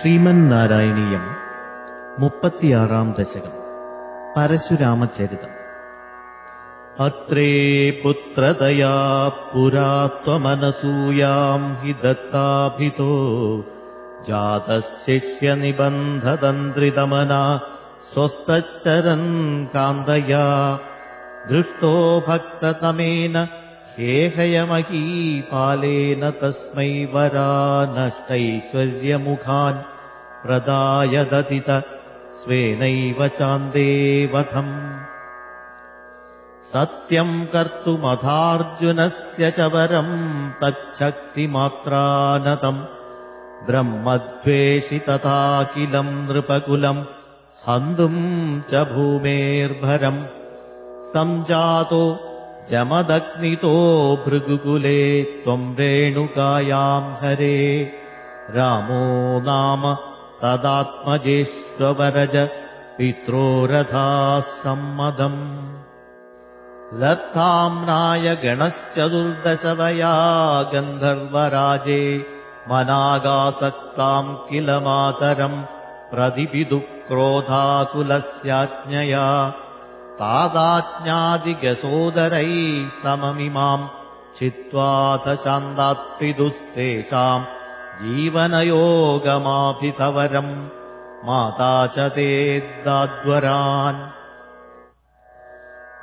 श्रीमन्नारायणीयम्पं दशकम् परशुरामचरितम् अत्रे पुत्रदया पुरात्वमनसूयां हि दत्ताभितो जातशिष्यनिबन्धतन्त्रितमना स्वस्तच्चरन् कान्दया दृष्टो भक्ततमेन हेहयमहीपालेन तस्मै वरा नष्टैश्वर्यमुखान् प्रदायदतित स्वेनैव चान्देवधम् सत्यम् कर्तुमथार्जुनस्य च वरम् तच्छक्तिमात्रानतम् ब्रह्मद्वेषि तथाखिलम् नृपकुलम् हन्तुम् च भूमेर्भरम् सञ्जातो जमदग्नितो भृगुकुले त्वम् रेणुकायाम् हरे। रामो नाम तदात्मजेष्वरज पित्रोरथाः सम्मदम् लत्ताम्नाय गणश्चतुर्दशवया गन्धर्वराजे मनागासक्ताम् किल मातरम् प्रतिपिदुक्रोधाकुलस्याज्ञया तादाज्ञादिगसोदरैः सममिमाम् चित्वाथ शान्दात्पिदुस्तेषाम् जीवनयोगमाभितवरम् माता च ते दाद्वरान्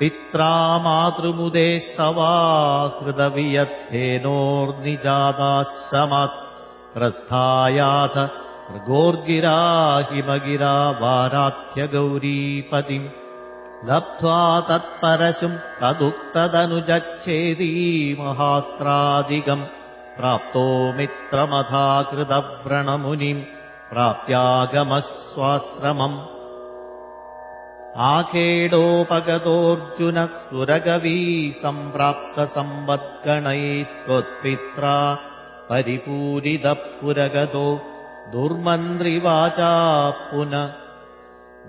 पित्रा मातृमुदेस्तवा हृदवियत्थेनोर्निजादाश्रमात् प्रस्थायाथ मृगोर्गिरा हिमगिरा वाराध्यगौरीपतिम् लब्ध्वा तत्परशुम् तदुक्तदनुजच्छेदी महास्त्रादिकम् प्राप्तो मित्रमथाकृतव्रणमुनिम्। प्राप्यागमस्वाश्रमम् आखेडोपगतोऽर्जुनः सुरगवी सम्प्राप्तसम्वद्गणैस्त्वत्पित्रा परिपूरितः पुरगतो दुर्मन्त्रिवाचा पुन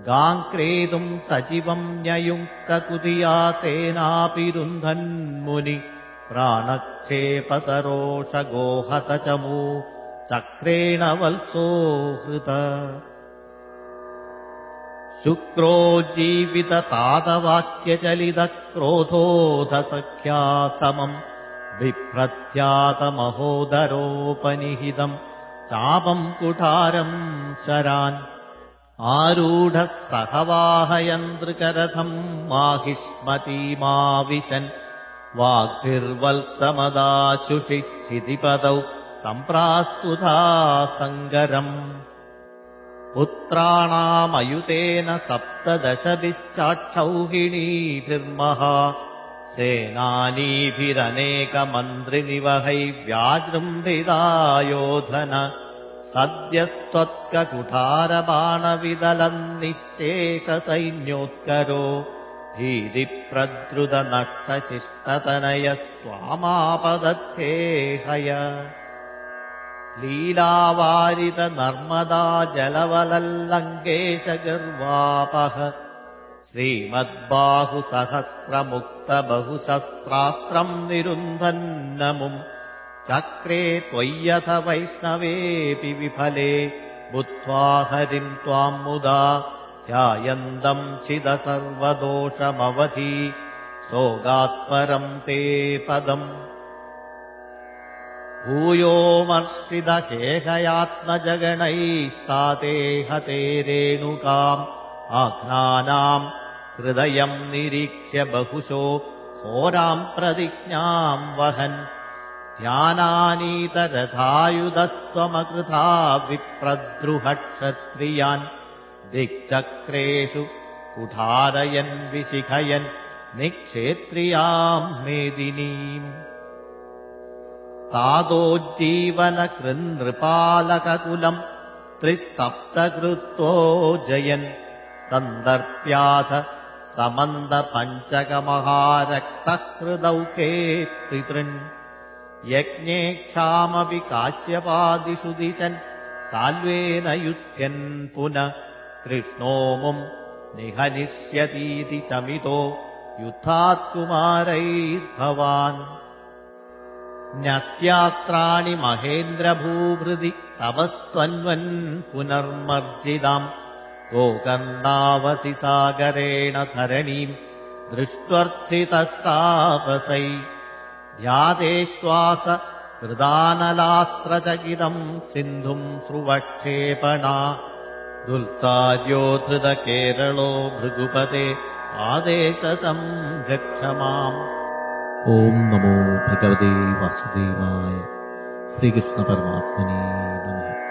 गाङ्क्रेतुम् सचिवम् न्ययुक्तकुदिया तेनापि रुन्धन्मुनि प्राणक्षेपसरोषगोहतचमू चक्रेण वल्सो हृत। शुक्रो समम् बिभ्रत्यातमहोदरोपनिहितम् चापम् कुठारम् शरान् आरूढः सहवाहयन्द्रकरथम् माहिष्मतीमाविशन् वाग्भिर्वल्समदाशुषिश्चितिपदौ सम्प्रास्तुधा सङ्गरम् पुत्राणामयुतेन सप्तदशभिश्चाक्षौहिणीभिर्महा सेनानीभिरनेकमन्त्रिनिवहै व्याजृम्भिदायोधन सद्यस्त्वत्ककुठारबाणविदलम् निःशेषसैन्योत्करो भीतिप्रद्रुतनष्टशिष्टतनयस्त्वामापदत्ते हय लीलावारितनर्मदा जलवलल्लङ्केश गर्वापः श्रीमद्बाहुसहस्रमुक्तबहुशस्त्रास्त्रम् निरुन्धन्नमुम् चक्रे त्वय्यथ वैष्णवेऽपि विफले। बुद्ध्वा हरिम् त्वाम् मुदा ध्यायन्दम् छिद सर्वदोषमवधि सोगात्परम् ते पदम्। भूयोमर्षिदहेहयात्मजगणैस्ताते हते रेणुकाम् आघ्नानाम् हृदयम् निरीक्ष्य बहुशो घोराम् प्रतिज्ञाम् वहन् ध्यानानीतरथायुधस्त्वमकृथा विप्रद्रुहक्षत्रियान् दिक्चक्रेषु कुठारयन् विशिखयन् निक्षेत्रियाम् मेदिनीम् तादोज्जीवनकृन्नृपालककुलम् त्रिसप्तकृत्वो जयन् सन्दर्प्याथ समन्दपञ्चकमहारक्तहृदौखे पितृन् यज्ञे क्षामपि काश्यपादिषु दिशन् साल्वेन युध्यन् पुनः कृष्णोमुम् निहनिष्यतीति शमितो युद्धात्कुमारैर्भवान्। न्यस्यास्त्राणि महेन्द्रभूभृदि तवस्त्वन्वन् पुनर्मर्जिताम् गोकर्णावति सागरेण धरणीम् दृष्ट्वर्थितस्तापसै। ध्यातेश्वास कृदानलास्त्रचकितम् सिन्धुम् स्रुवक्षेपणा दुल्सार्यो धृतकेरलो भृगुपते आदेशसंरक्ष माम्। ॐ नमो भगवते वासुदेवाय। श्रीकृष्णपरमात्मने नमः